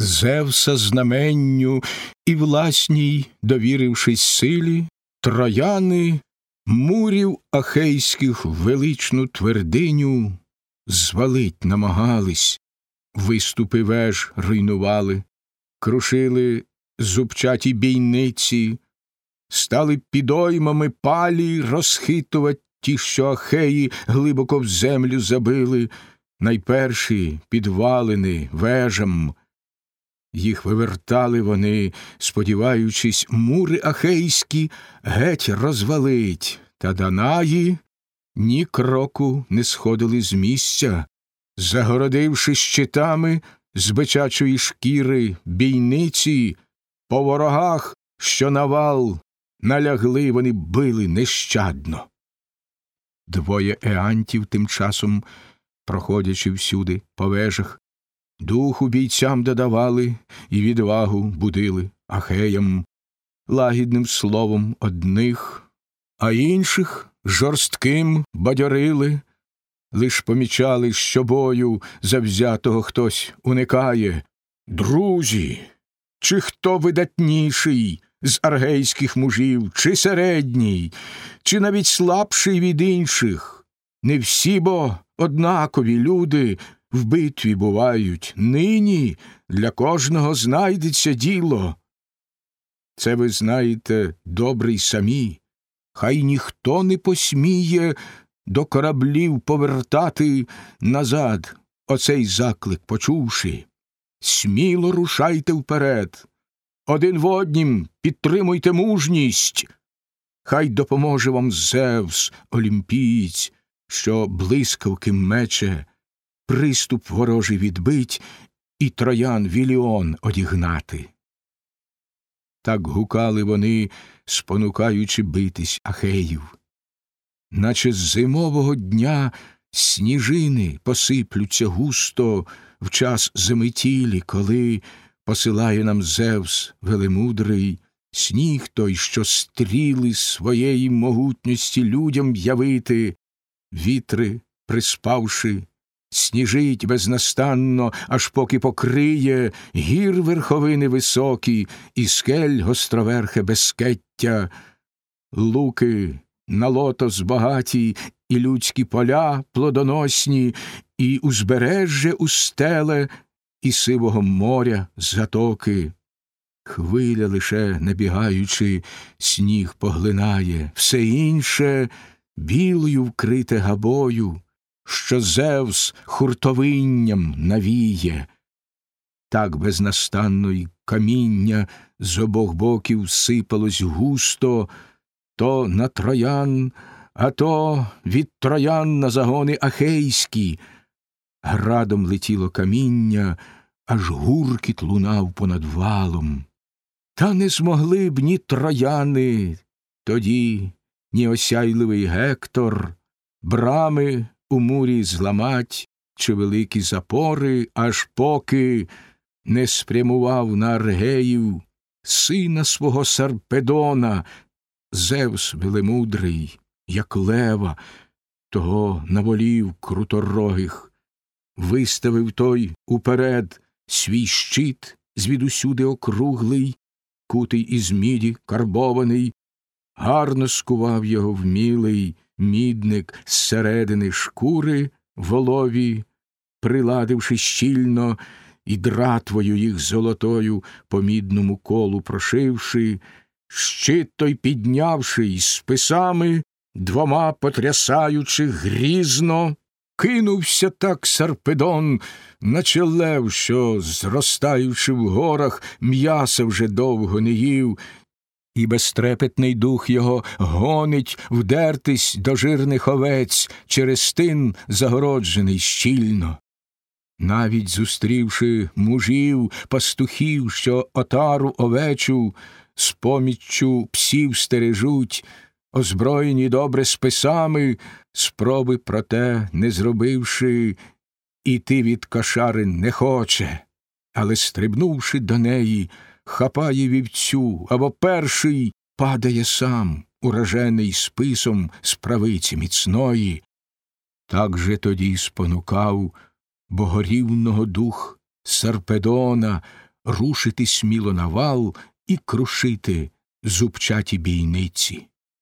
Зевса знаменню і власній, довірившись силі, трояни мурів ахейських величну твердиню звалить намагались, виступи веж руйнували, крушили зубчаті бійниці, стали підоймами палі розхитувати ті, що ахеї глибоко в землю забили, найперші підвалини вежам. Їх вивертали вони, сподіваючись, мури ахейські геть розвалить, та Данаї ні кроку не сходили з місця, загородивши щитами з бичачої шкіри бійниці, по ворогах, що навал, налягли вони били нещадно. Двоє еантів тим часом, проходячи всюди по вежах, духу бійцям додавали і відвагу будили ахеям, лагідним словом одних, а інших жорстким бадьорили, лиш помічали, що бою завзятого хтось уникає. Друзі, чи хто видатніший з аргейських мужів, чи середній, чи навіть слабший від інших? Не всі бо однакові люди в битві бувають. Нині для кожного знайдеться діло. Це ви знаєте добре й самі. Хай ніхто не посміє до кораблів повертати назад оцей заклик почувши. Сміло рушайте вперед. Один в однім підтримуйте мужність. Хай допоможе вам Зевс, олімпієць, що блискавки мече, приступ ворожий відбить і троян віліон одігнати. Так гукали вони, спонукаючи битись ахеїв. Наче з зимового дня сніжини посиплються густо в час заметілі, коли посилає нам Зевс велемудрий, сніг той, що стріли своєї могутності людям явити, вітри, приспавши, сніжить безнастанно, аж поки покриє гір верховини високі, і скель гостроверхе безкеття, луки на лотос багаті, і людські поля плодоносні, і узбережжя устеле, і сивого моря затоки. Хвиля лише набігаючи, сніг поглинає, все інше білою вкрите габою, що Зевс хуртовинням навіє. Так безнастанно й каміння з обох боків сипалось густо, то на троян, а то від троян на загони ахейські. Градом летіло каміння, аж гуркіт лунав понад валом. Та не змогли б ні трояни тоді, ні осяйливий Гектор, брами у мурі зламать чи великі запори, аж поки не спрямував на Аргеїв сина свого Сарпедона, Зевс велемудрий, як лева, того наволів круторогих, виставив той уперед свій щит звідусюди округлий, кутий із міді карбований, гарно скував його вмілий мідник зсередини шкури волові, приладивши щільно і дратвою їх золотою по мідному колу прошивши, щит той піднявши із списами, двома потрясаючи грізно, кинувся так Сарпедон, наче лев, що, зростаючи в горах, м'яса вже довго не їв, і безтрепетний дух його гонить вдертись до жирних овець через тин загороджений щільно. Навіть зустрівши мужів, пастухів, що отару овечу, з поміччю псів стережуть, озброєні добре списами, спроби проте не зробивши, іти від кошари не хоче, але, стрибнувши до неї, хапає вівцю або перший падає сам, уражений списом з правиці міцної. Так же тоді спонукав богорівного дух Сарпедона, рушити сміло на вал і крушити зубчаті бійниці.